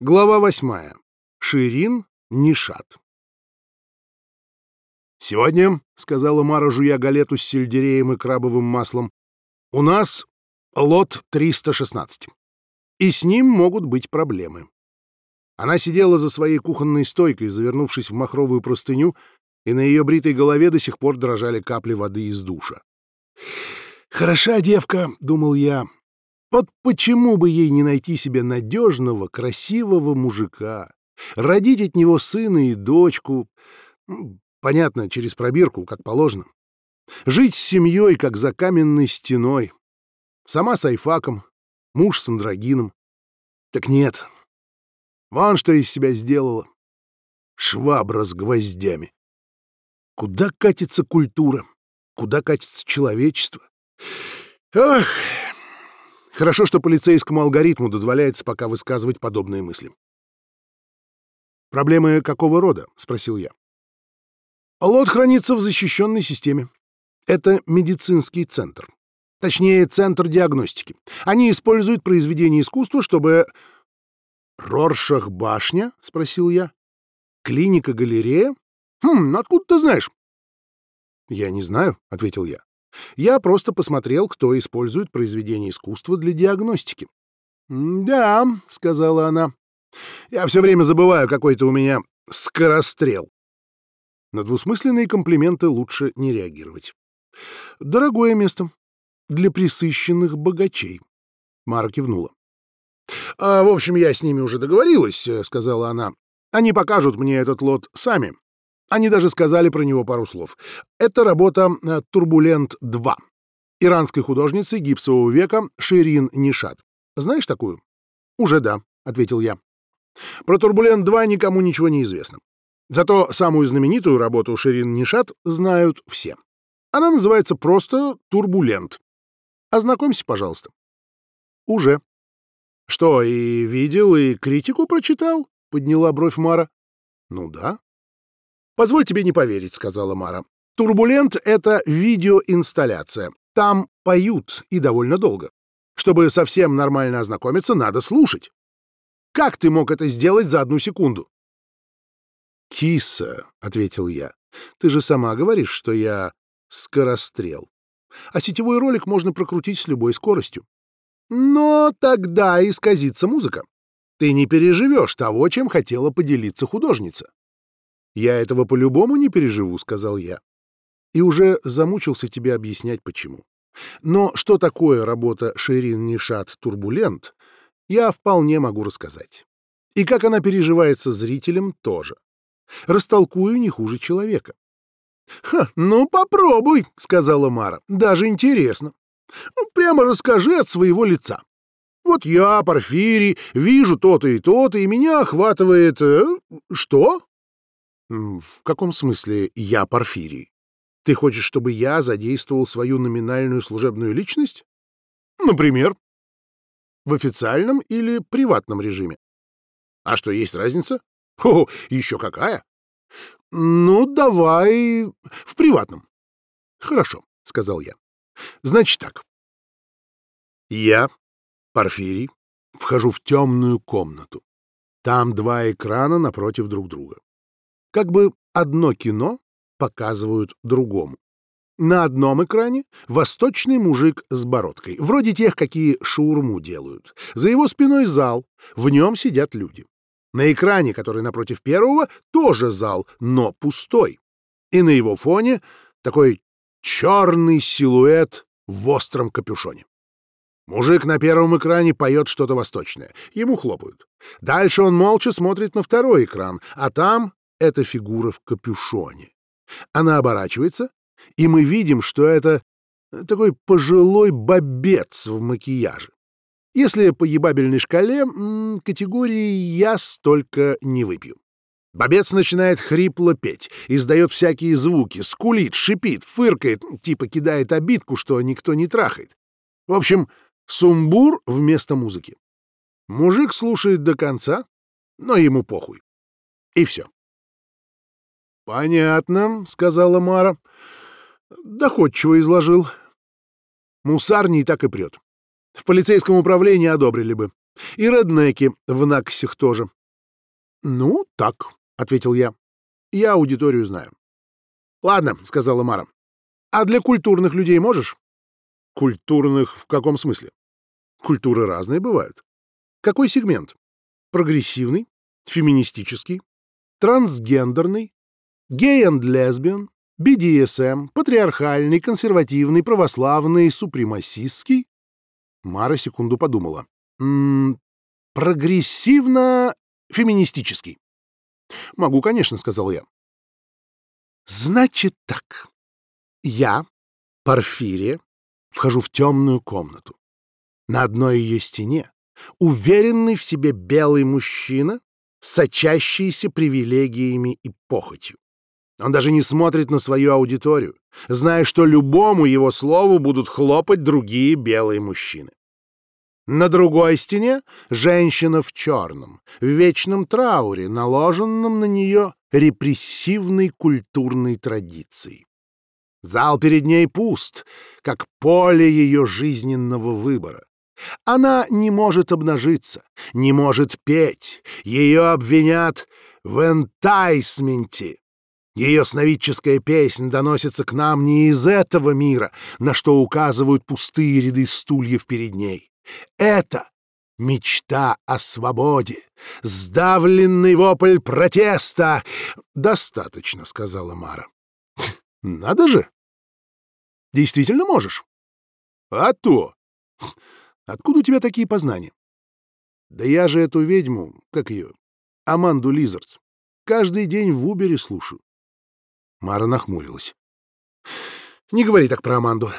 Глава восьмая. Ширин Нишат. «Сегодня, — сказала Мара, жуя галету с сельдереем и крабовым маслом, — у нас лот 316, и с ним могут быть проблемы». Она сидела за своей кухонной стойкой, завернувшись в махровую простыню, и на ее бритой голове до сих пор дрожали капли воды из душа. «Хороша девка», — думал я, вот почему бы ей не найти себе надежного, красивого мужика, родить от него сына и дочку, понятно, через пробирку, как положено, жить с семьей, как за каменной стеной, сама с айфаком, муж с андрогином. Так нет, вон что из себя сделала. Швабра с гвоздями. Куда катится культура? Куда катится человечество? Ах! Хорошо, что полицейскому алгоритму дозволяется пока высказывать подобные мысли. «Проблемы какого рода?» — спросил я. «Лот хранится в защищенной системе. Это медицинский центр. Точнее, центр диагностики. Они используют произведения искусства, чтобы...» «Роршах-башня?» — спросил я. «Клиника-галерея? Хм, откуда ты знаешь?» «Я не знаю», — ответил я. Я просто посмотрел, кто использует произведения искусства для диагностики. «Да», — сказала она, — «я все время забываю, какой-то у меня скорострел». На двусмысленные комплименты лучше не реагировать. «Дорогое место. Для присыщенных богачей». Мара кивнула. «А, «В общем, я с ними уже договорилась», — сказала она. «Они покажут мне этот лот сами. Они даже сказали про него пару слов. Это работа э, «Турбулент-2» иранской художницы гипсового века Ширин Нишат. Знаешь такую? Уже да, ответил я. Про «Турбулент-2» никому ничего не известно. Зато самую знаменитую работу Ширин Нишат знают все. Она называется просто «Турбулент». Ознакомься, пожалуйста. Уже. Что, и видел, и критику прочитал? Подняла бровь Мара. Ну да, «Позволь тебе не поверить», — сказала Мара. «Турбулент — это видеоинсталляция. Там поют и довольно долго. Чтобы совсем нормально ознакомиться, надо слушать. Как ты мог это сделать за одну секунду?» «Киса», — ответил я, — «ты же сама говоришь, что я скорострел. А сетевой ролик можно прокрутить с любой скоростью. Но тогда исказится музыка. Ты не переживешь того, чем хотела поделиться художница. «Я этого по-любому не переживу», — сказал я. И уже замучился тебе объяснять, почему. Но что такое работа Шерин Нишат «Турбулент», я вполне могу рассказать. И как она переживается зрителям тоже. Растолкую не хуже человека. «Ха, ну попробуй», — сказала Мара. «Даже интересно. Ну, прямо расскажи от своего лица. Вот я, Порфирий, вижу то-то и то-то, и меня охватывает... Э, что? «В каком смысле я Порфирий? Ты хочешь, чтобы я задействовал свою номинальную служебную личность? Например. В официальном или приватном режиме? А что, есть разница? О, еще какая? Ну, давай в приватном. Хорошо, — сказал я. Значит так. Я, Порфирий, вхожу в темную комнату. Там два экрана напротив друг друга. Как бы одно кино показывают другому. На одном экране восточный мужик с бородкой, вроде тех, какие шаурму делают. За его спиной зал, в нем сидят люди. На экране, который напротив первого, тоже зал, но пустой. И на его фоне такой черный силуэт в остром капюшоне. Мужик на первом экране поет что-то восточное. Ему хлопают. Дальше он молча смотрит на второй экран, а там эта фигура в капюшоне. Она оборачивается, и мы видим, что это такой пожилой бобец в макияже. Если по ебабельной шкале, категории «я столько не выпью». Бобец начинает хрипло петь, издает всякие звуки, скулит, шипит, фыркает, типа кидает обидку, что никто не трахает. В общем, сумбур вместо музыки. Мужик слушает до конца, но ему похуй. И все. «Понятно», — сказала Мара. «Доходчиво изложил. Мусарний так и прет. В полицейском управлении одобрили бы. И реднеки в Наксих тоже. Ну, так, — ответил я. Я аудиторию знаю. Ладно, — сказала Мара. А для культурных людей можешь? Культурных в каком смысле? Культуры разные бывают. Какой сегмент? Прогрессивный, феминистический, трансгендерный, гей and лесбиян, BDSM, патриархальный, консервативный, православный, супремасистский. Мара секунду подумала. М -м, прогрессивно-феминистический. Могу, конечно, сказал я. Значит так. Я, Порфирия, вхожу в темную комнату. На одной ее стене уверенный в себе белый мужчина, сочащийся привилегиями и похотью. Он даже не смотрит на свою аудиторию, зная, что любому его слову будут хлопать другие белые мужчины. На другой стене женщина в черном, в вечном трауре, наложенном на нее репрессивной культурной традицией. Зал перед ней пуст, как поле ее жизненного выбора. Она не может обнажиться, не может петь, ее обвинят в энтайсменте. Ее сновидческая песня доносится к нам не из этого мира, на что указывают пустые ряды стульев перед ней. Это мечта о свободе, сдавленный вопль протеста. «Достаточно», — сказала Мара. «Надо же! Действительно можешь?» «А то! Откуда у тебя такие познания?» «Да я же эту ведьму, как ее, Аманду Лизард, каждый день в Убере слушаю». Мара нахмурилась. «Не говори так про Аманду.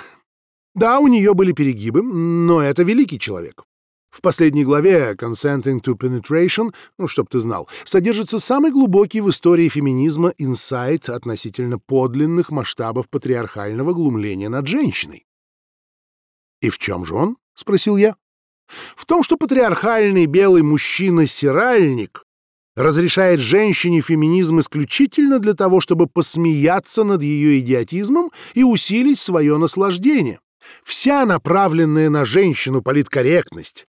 Да, у нее были перегибы, но это великий человек. В последней главе «Consenting to Penetration», ну, чтоб ты знал, содержится самый глубокий в истории феминизма инсайт относительно подлинных масштабов патриархального глумления над женщиной. «И в чем же он?» — спросил я. «В том, что патриархальный белый мужчина-сиральник разрешает женщине феминизм исключительно для того, чтобы посмеяться над ее идиотизмом и усилить свое наслаждение. Вся направленная на женщину политкорректность,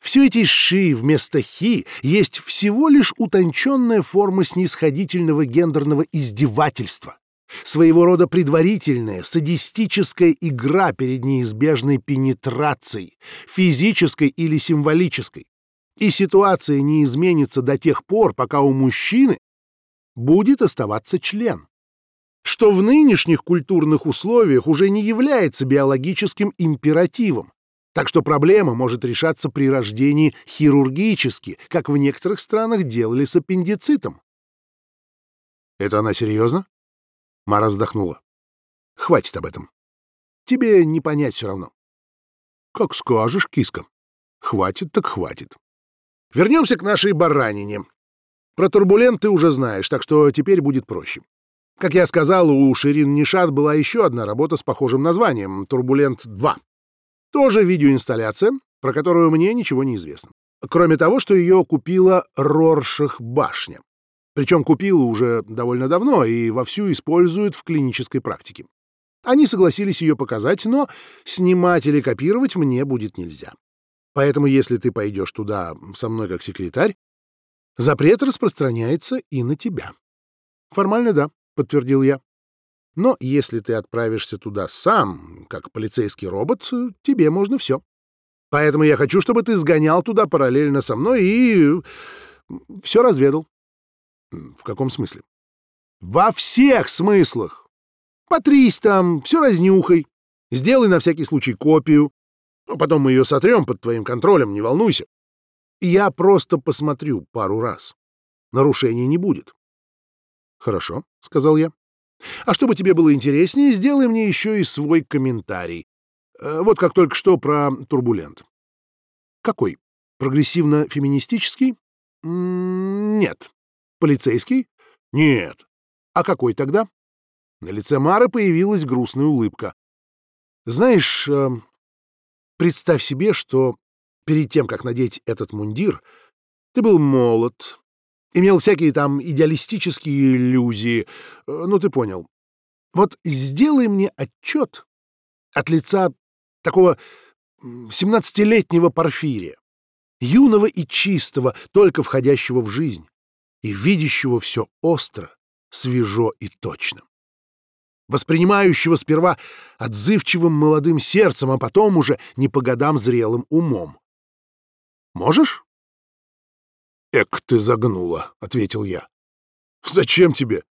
все эти «ши» вместо «хи» есть всего лишь утонченная форма снисходительного гендерного издевательства, своего рода предварительная садистическая игра перед неизбежной пенетрацией, физической или символической. И ситуация не изменится до тех пор, пока у мужчины будет оставаться член что в нынешних культурных условиях уже не является биологическим императивом, так что проблема может решаться при рождении хирургически, как в некоторых странах делали с аппендицитом. «Это она серьезно?» Мара вздохнула. «Хватит об этом. Тебе не понять все равно». «Как скажешь, киска. Хватит так хватит. Вернемся к нашей баранине. Про турбулент ты уже знаешь, так что теперь будет проще. Как я сказал, у Ширин Нишат была еще одна работа с похожим названием «Турбулент-2». Тоже видеоинсталляция, про которую мне ничего не известно. Кроме того, что ее купила Роршах башня. Причем купила уже довольно давно и вовсю используют в клинической практике. Они согласились ее показать, но снимать или копировать мне будет нельзя. Поэтому если ты пойдешь туда со мной как секретарь, запрет распространяется и на тебя. Формально да, подтвердил я. Но если ты отправишься туда сам, как полицейский робот, тебе можно все. Поэтому я хочу, чтобы ты сгонял туда параллельно со мной и все разведал. В каком смысле? Во всех смыслах. Потрись там, все разнюхай. Сделай на всякий случай копию. А потом мы ее сотрем под твоим контролем, не волнуйся. Я просто посмотрю пару раз. Нарушений не будет. Хорошо, — сказал я. А чтобы тебе было интереснее, сделай мне еще и свой комментарий. Э, вот как только что про турбулент. Какой? Прогрессивно-феминистический? Нет. Полицейский? Нет. А какой тогда? На лице Мары появилась грустная улыбка. Знаешь, э, представь себе, что перед тем, как надеть этот мундир, ты был молод, имел всякие там идеалистические иллюзии. Э, ну, ты понял. Вот сделай мне отчет от лица такого 17-летнего Порфирия. юного и чистого, только входящего в жизнь, и видящего все остро, свежо и точно. Воспринимающего сперва отзывчивым молодым сердцем, а потом уже не по годам зрелым умом. Можешь? «Эк, ты загнула», — ответил я. «Зачем тебе?»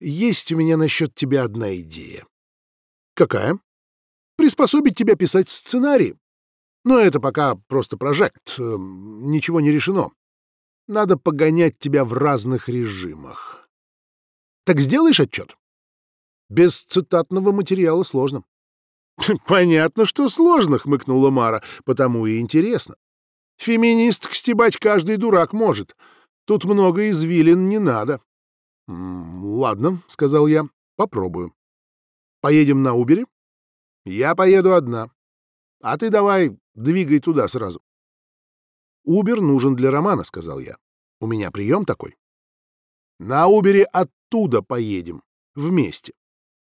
«Есть у меня насчет тебя одна идея». «Какая?» «Приспособить тебя писать сценарий. Но это пока просто прожект, эм, ничего не решено. Надо погонять тебя в разных режимах. Так сделаешь отчет? Без цитатного материала сложно. Понятно, что сложно, хмыкнула Мара, потому и интересно. Феминисток стебать каждый дурак может. Тут много извилин не надо. — Ладно, — сказал я, — попробую. Поедем на Убере? Я поеду одна. А ты давай двигай туда сразу. Убер нужен для романа, — сказал я. У меня прием такой. На Убере оттуда поедем. Вместе.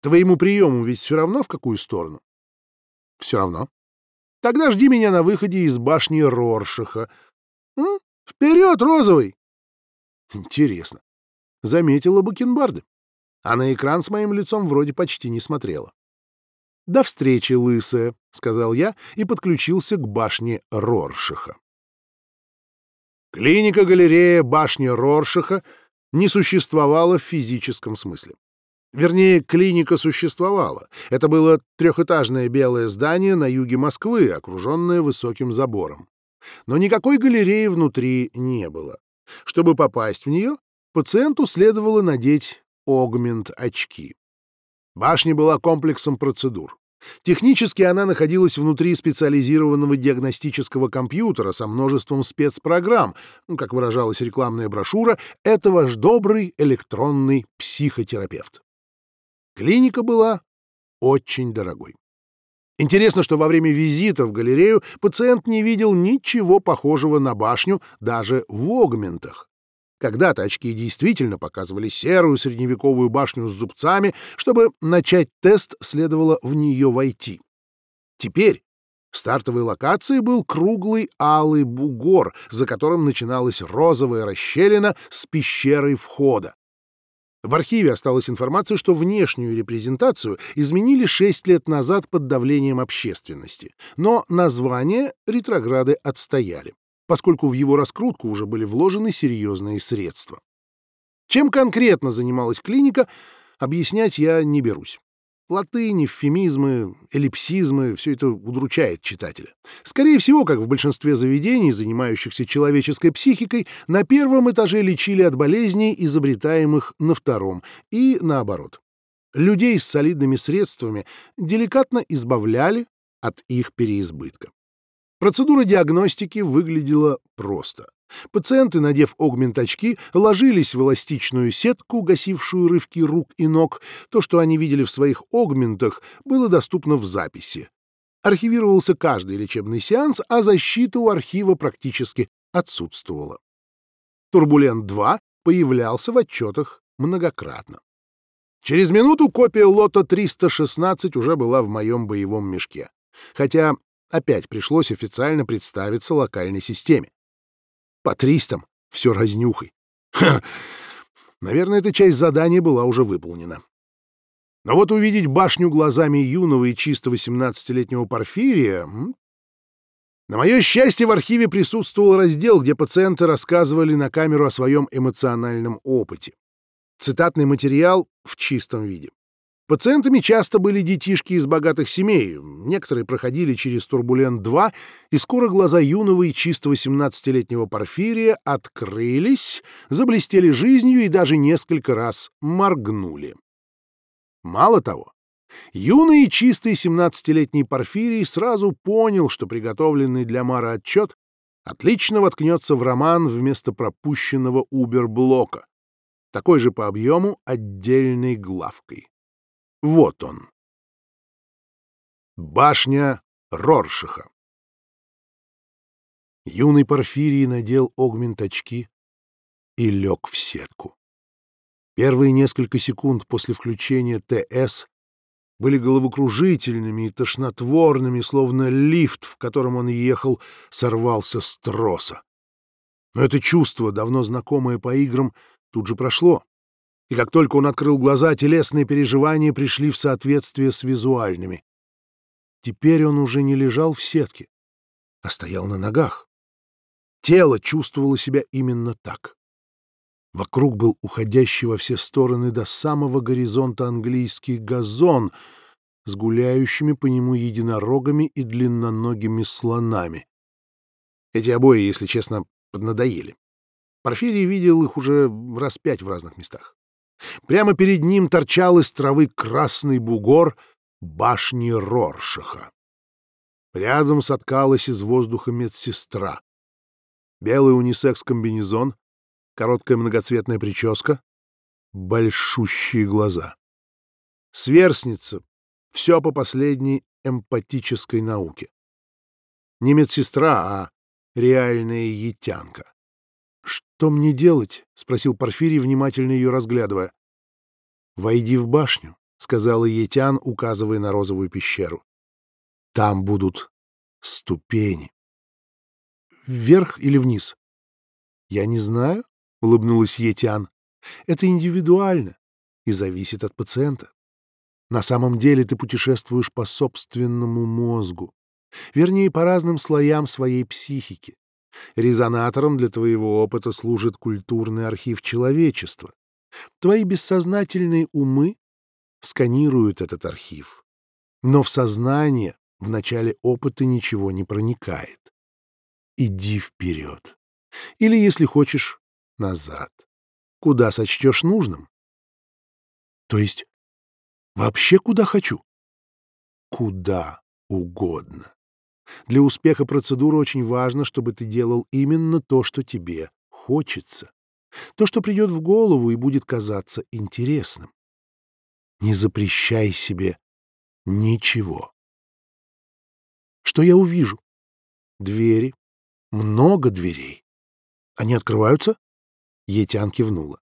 Твоему приему ведь все равно в какую сторону? Все равно. Тогда жди меня на выходе из башни Роршиха. Вперед, розовый! Интересно. Заметила бакенбарды. А на экран с моим лицом вроде почти не смотрела. «До встречи, лысая», — сказал я и подключился к башне Роршиха. Клиника-галерея башни Роршиха не существовала в физическом смысле. Вернее, клиника существовала. Это было трехэтажное белое здание на юге Москвы, окруженное высоким забором. Но никакой галереи внутри не было. Чтобы попасть в нее, пациенту следовало надеть огмент-очки. Башня была комплексом процедур. Технически она находилась внутри специализированного диагностического компьютера со множеством спецпрограмм, как выражалась рекламная брошюра, это ваш добрый электронный психотерапевт. Клиника была очень дорогой. Интересно, что во время визита в галерею пациент не видел ничего похожего на башню даже в огментах. Когда-то очки действительно показывали серую средневековую башню с зубцами, чтобы начать тест, следовало в нее войти. Теперь стартовой локацией был круглый алый бугор, за которым начиналась розовая расщелина с пещерой входа. В архиве осталась информация, что внешнюю репрезентацию изменили шесть лет назад под давлением общественности, но название ретрограды отстояли, поскольку в его раскрутку уже были вложены серьезные средства. Чем конкретно занималась клиника, объяснять я не берусь. Латынь, эвфемизмы, эллипсизмы — все это удручает читателя. Скорее всего, как в большинстве заведений, занимающихся человеческой психикой, на первом этаже лечили от болезней, изобретаемых на втором, и наоборот. Людей с солидными средствами деликатно избавляли от их переизбытка. Процедура диагностики выглядела просто. Пациенты, надев огмент-очки, ложились в эластичную сетку, гасившую рывки рук и ног. То, что они видели в своих огментах, было доступно в записи. Архивировался каждый лечебный сеанс, а защита у архива практически отсутствовала. «Турбулент-2» появлялся в отчетах многократно. Через минуту копия лота 316 уже была в моем боевом мешке. Хотя опять пришлось официально представиться локальной системе. По тристам все разнюхай. Ха! Наверное, эта часть задания была уже выполнена. Но вот увидеть башню глазами юного и чисто 18-летнего Порфирия... На мое счастье, в архиве присутствовал раздел, где пациенты рассказывали на камеру о своем эмоциональном опыте. Цитатный материал в чистом виде. Пациентами часто были детишки из богатых семей, некоторые проходили через «Турбулент-2», и скоро глаза юного и чистого 17-летнего Порфирия открылись, заблестели жизнью и даже несколько раз моргнули. Мало того, юный и чистый 17-летний Порфирий сразу понял, что приготовленный для Мара отчет отлично воткнется в роман вместо пропущенного Убер-блока, такой же по объему отдельной главкой. Вот он. Башня Роршиха. Юный Порфирий надел огмент-очки и лег в сетку. Первые несколько секунд после включения ТС были головокружительными и тошнотворными, словно лифт, в котором он ехал, сорвался с троса. Но это чувство, давно знакомое по играм, тут же прошло. И как только он открыл глаза, телесные переживания пришли в соответствие с визуальными. Теперь он уже не лежал в сетке, а стоял на ногах. Тело чувствовало себя именно так. Вокруг был уходящий во все стороны до самого горизонта английский газон с гуляющими по нему единорогами и длинноногими слонами. Эти обои, если честно, поднадоели. Порфирий видел их уже раз пять в разных местах. Прямо перед ним торчал из травы красный бугор башни Роршаха. Рядом соткалась из воздуха медсестра. Белый унисекс-комбинезон, короткая многоцветная прическа, большущие глаза. Сверстница, все по последней эмпатической науке. Не медсестра, а реальная етянка. «Что мне делать?» — спросил Порфирий, внимательно ее разглядывая. «Войди в башню», — сказала Етян, указывая на розовую пещеру. «Там будут ступени». «Вверх или вниз?» «Я не знаю», — улыбнулась Етян. «Это индивидуально и зависит от пациента. На самом деле ты путешествуешь по собственному мозгу, вернее, по разным слоям своей психики. Резонатором для твоего опыта служит культурный архив человечества. Твои бессознательные умы сканируют этот архив. Но в сознание в начале опыта ничего не проникает. Иди вперед. Или, если хочешь, назад, куда сочтешь нужным. То есть вообще куда хочу? Куда угодно. Для успеха процедуры очень важно, чтобы ты делал именно то, что тебе хочется. То, что придет в голову и будет казаться интересным. Не запрещай себе ничего. Что я увижу? Двери. Много дверей. Они открываются? Етян кивнула.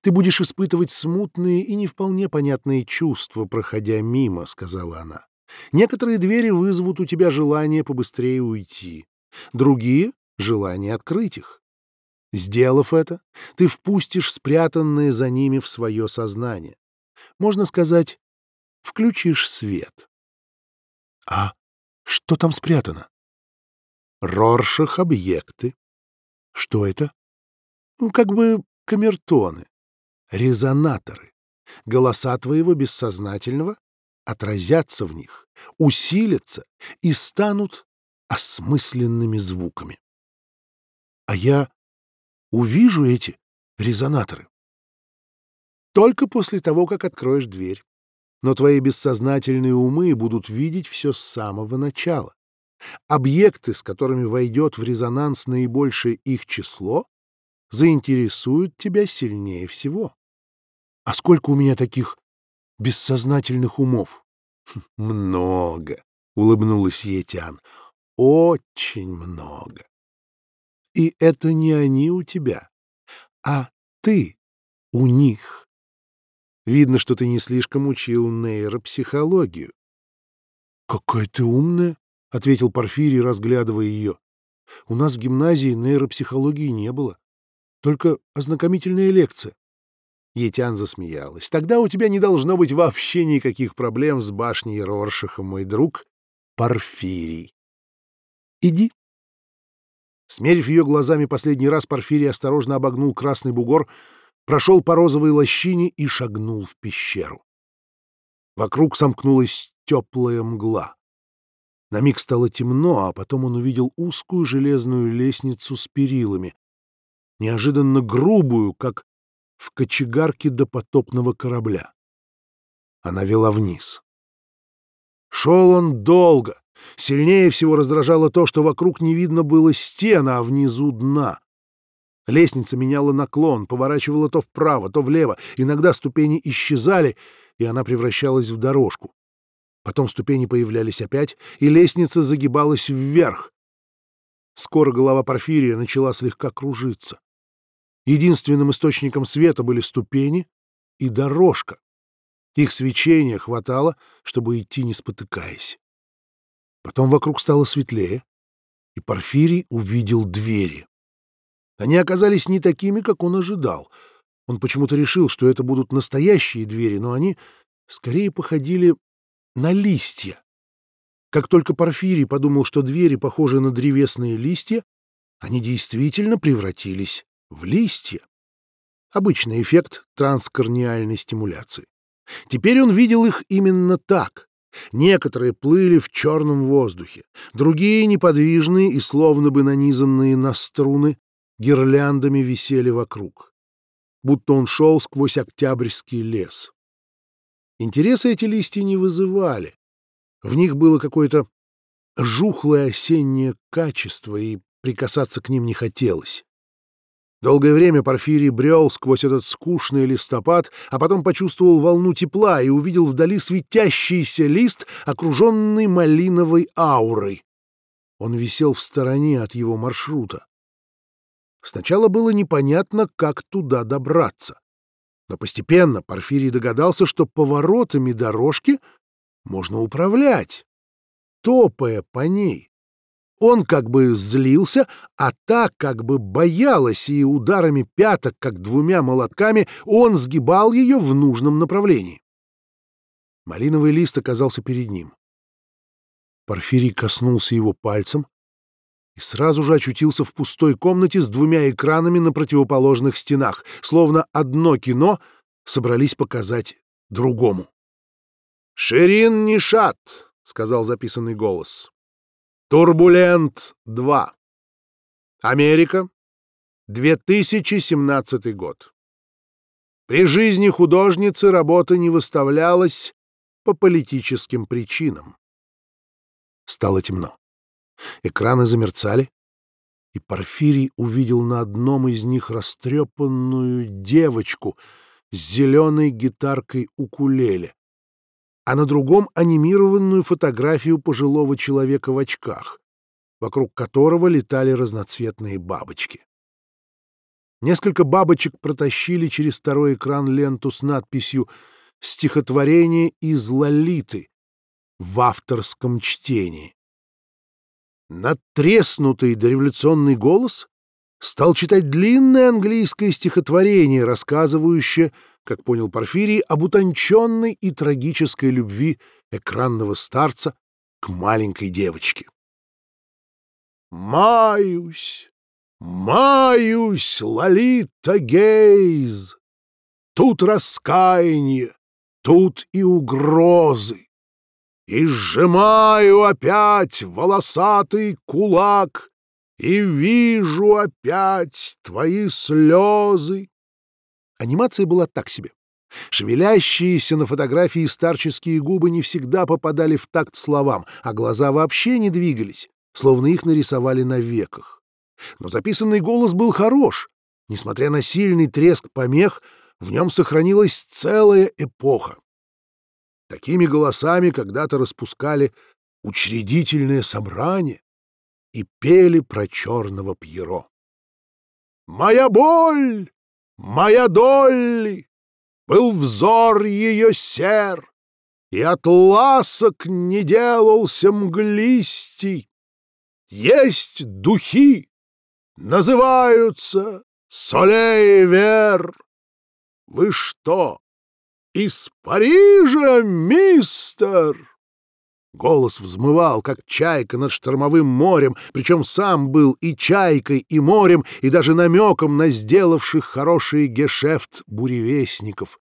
«Ты будешь испытывать смутные и не вполне понятные чувства, проходя мимо», — сказала она. «Некоторые двери вызовут у тебя желание побыстрее уйти, другие — желание открыть их. Сделав это, ты впустишь спрятанное за ними в свое сознание. Можно сказать, включишь свет». «А что там спрятано?» «Роршах-объекты». «Что это?» Ну, как бы камертоны, резонаторы. Голоса твоего бессознательного отразятся в них, усилятся и станут осмысленными звуками. А я увижу эти резонаторы. Только после того, как откроешь дверь. Но твои бессознательные умы будут видеть все с самого начала. Объекты, с которыми войдет в резонанс наибольшее их число, заинтересуют тебя сильнее всего. А сколько у меня таких бессознательных умов? Много, улыбнулась Етян. Очень много. И это не они у тебя, а ты у них. Видно, что ты не слишком учил нейропсихологию. Какая ты умная, ответил Порфирий, разглядывая ее. У нас в гимназии нейропсихологии не было. Только ознакомительная лекция. Етян засмеялась. Тогда у тебя не должно быть вообще никаких проблем с башней Роршаха, мой друг Порфирий. Иди. Смерив ее глазами последний раз, Порфирий осторожно обогнул красный бугор, прошел по розовой лощине и шагнул в пещеру. Вокруг сомкнулась теплая мгла. На миг стало темно, а потом он увидел узкую железную лестницу с перилами неожиданно грубую, как в кочегарке допотопного корабля. Она вела вниз. Шел он долго. Сильнее всего раздражало то, что вокруг не видно было стена, а внизу дна. Лестница меняла наклон, поворачивала то вправо, то влево. Иногда ступени исчезали, и она превращалась в дорожку. Потом ступени появлялись опять, и лестница загибалась вверх. Скоро голова Порфирия начала слегка кружиться. Единственным источником света были ступени и дорожка. Их свечения хватало, чтобы идти не спотыкаясь. Потом вокруг стало светлее, и Порфирий увидел двери. Они оказались не такими, как он ожидал. Он почему-то решил, что это будут настоящие двери, но они скорее походили на листья. Как только Порфирий подумал, что двери похожи на древесные листья, они действительно превратились в листья. Обычный эффект транскорниальной стимуляции. Теперь он видел их именно так. Некоторые плыли в черном воздухе, другие, неподвижные и словно бы нанизанные на струны, гирляндами висели вокруг. Будто он шел сквозь октябрьский лес. Интереса эти листья не вызывали. В них было какое-то жухлое осеннее качество, и прикасаться к ним не хотелось. Долгое время Порфирий брел сквозь этот скучный листопад, а потом почувствовал волну тепла и увидел вдали светящийся лист, окруженный малиновой аурой. Он висел в стороне от его маршрута. Сначала было непонятно, как туда добраться. Но постепенно Порфирий догадался, что поворотами дорожки можно управлять, топая по ней. Он как бы злился, а так как бы боялась, и ударами пяток, как двумя молотками, он сгибал ее в нужном направлении. Малиновый лист оказался перед ним. Порфирий коснулся его пальцем и сразу же очутился в пустой комнате с двумя экранами на противоположных стенах, словно одно кино собрались показать другому. «Ширин Нишат», — сказал записанный голос. Турбулент-2. Америка. 2017 год. При жизни художницы работа не выставлялась по политическим причинам. Стало темно. Экраны замерцали, и Порфирий увидел на одном из них растрепанную девочку с зеленой гитаркой укулеле а на другом — анимированную фотографию пожилого человека в очках, вокруг которого летали разноцветные бабочки. Несколько бабочек протащили через второй экран ленту с надписью «Стихотворение из Лолиты» в авторском чтении. Надтреснутый дореволюционный голос стал читать длинное английское стихотворение, рассказывающее как понял Порфирий, об утонченной и трагической любви экранного старца к маленькой девочке. «Маюсь, маюсь, Лолита Гейз! Тут раскаяние, тут и угрозы. И сжимаю опять волосатый кулак, И вижу опять твои слезы, Анимация была так себе. Шевелящиеся на фотографии старческие губы не всегда попадали в такт словам, а глаза вообще не двигались, словно их нарисовали на веках. Но записанный голос был хорош. Несмотря на сильный треск помех, в нем сохранилась целая эпоха. Такими голосами когда-то распускали учредительное собрание и пели про черного Пьеро. «Моя боль! Моя Долли! Был взор ее сер, И от ласок не делался мглистей. Есть духи, называются Солей Вер. Вы что, из Парижа, мистер? Голос взмывал, как чайка над штормовым морем, причем сам был и чайкой, и морем, и даже намеком на сделавших хороший гешефт буревестников.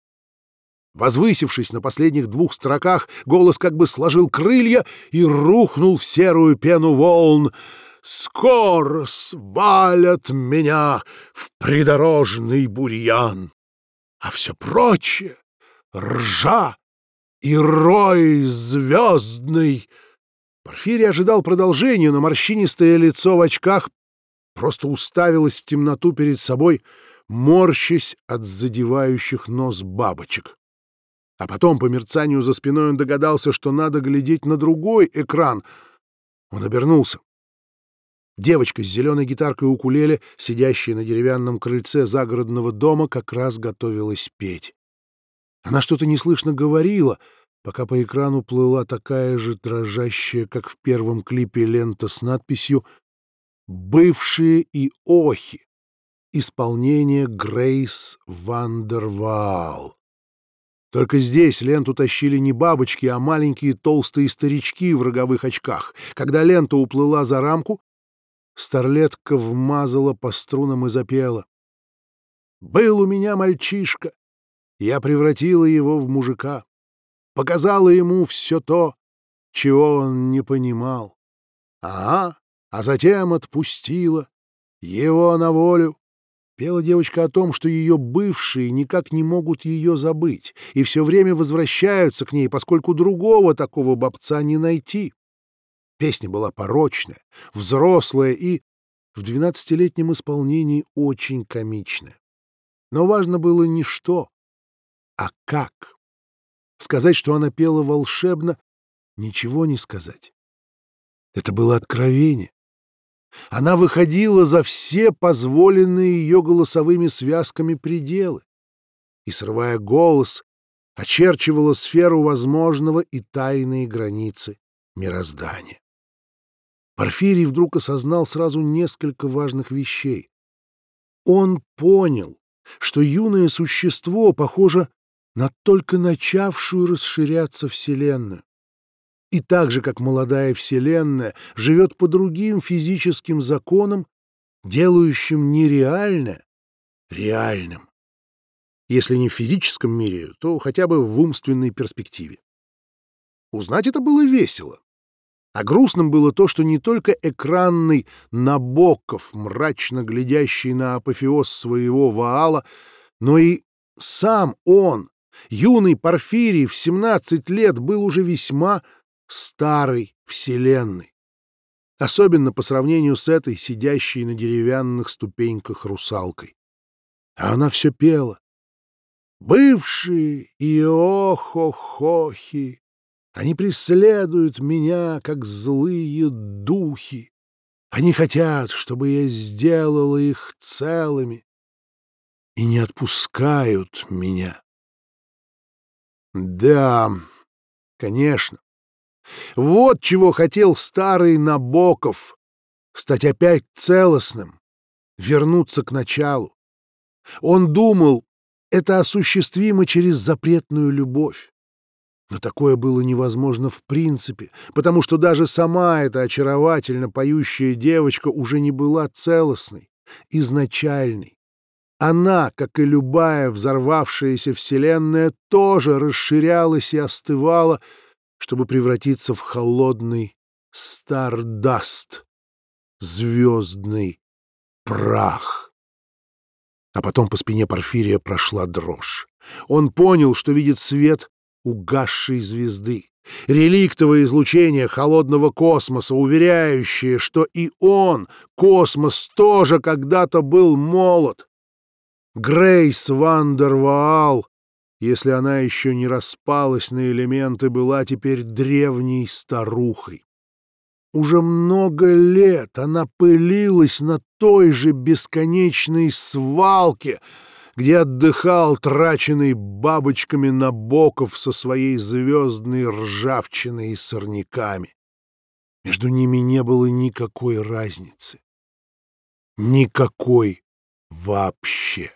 Возвысившись на последних двух строках, голос как бы сложил крылья и рухнул в серую пену волн. «Скоро свалят меня в придорожный бурьян, а все прочее — ржа и рой звездный. Порфирий ожидал продолжения, но морщинистое лицо в очках просто уставилось в темноту перед собой, морщась от задевающих нос бабочек. А потом по мерцанию за спиной он догадался, что надо глядеть на другой экран. Он обернулся. Девочка с зеленой гитаркой укулеле, сидящая на деревянном крыльце загородного дома, как раз готовилась петь. Она что-то неслышно говорила, пока по экрану плыла такая же дрожащая, как в первом клипе лента с надписью «Бывшие и охи. Исполнение Грейс Вандерваал». Только здесь ленту тащили не бабочки, а маленькие толстые старички в роговых очках. Когда лента уплыла за рамку, старлетка вмазала по струнам и запела. «Был у меня мальчишка, я превратила его в мужика, показала ему все то, чего он не понимал. Ага, а затем отпустила его на волю Пела девочка о том, что ее бывшие никак не могут ее забыть и все время возвращаются к ней, поскольку другого такого бабца не найти. Песня была порочная, взрослая и в двенадцатилетнем исполнении очень комичная. Но важно было не что, а как. Сказать, что она пела волшебно, ничего не сказать. Это было откровение. Она выходила за все позволенные ее голосовыми связками пределы и, срывая голос, очерчивала сферу возможного и тайные границы мироздания. Порфирий вдруг осознал сразу несколько важных вещей. Он понял, что юное существо похоже на только начавшую расширяться Вселенную и так же, как молодая Вселенная, живет по другим физическим законам, делающим нереальное реальным. Если не в физическом мире, то хотя бы в умственной перспективе. Узнать это было весело. А грустным было то, что не только экранный Набоков, мрачно глядящий на апофеоз своего Ваала, но и сам он, юный Порфирий, в 17 лет был уже весьма старой Вселенной. Особенно по сравнению с этой, сидящей на деревянных ступеньках русалкой. А она все пела. Бывшие и охохохи, они преследуют меня, как злые духи. Они хотят, чтобы я сделала их целыми и не отпускают меня. Да, конечно, вот чего хотел старый Набоков — стать опять целостным, вернуться к началу. Он думал, это осуществимо через запретную любовь. Но такое было невозможно в принципе, потому что даже сама эта очаровательно поющая девочка уже не была целостной, изначальной. Она, как и любая взорвавшаяся вселенная, тоже расширялась и остывала, чтобы превратиться в холодный стардаст, звездный прах. А потом по спине Порфирия прошла дрожь. Он понял, что видит свет угасшей звезды, реликтовое излучение холодного космоса, уверяющее, что и он, космос, тоже когда-то был молод. Грейс Вандерваал если она еще не распалась на элементы, была теперь древней старухой. Уже много лет она пылилась на той же бесконечной свалке, где отдыхал траченный бабочками Набоков со своей звездной ржавчиной и сорняками. Между ними не было никакой разницы. Никакой вообще.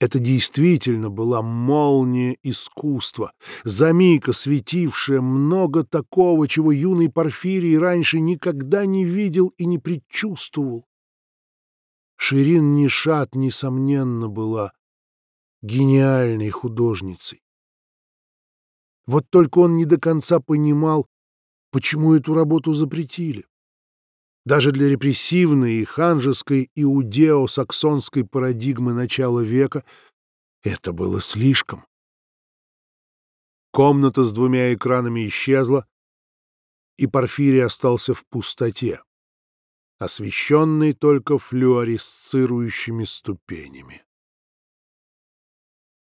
Это действительно была молния искусства, за миг осветившая много такого, чего юный Порфирий раньше никогда не видел и не предчувствовал. Ширин Нишат, несомненно, была гениальной художницей. Вот только он не до конца понимал, почему эту работу запретили. Даже для репрессивной и ханжеской иудео-саксонской парадигмы начала века это было слишком. Комната с двумя экранами исчезла, и Порфирий остался в пустоте, освещенный только флюоресцирующими ступенями.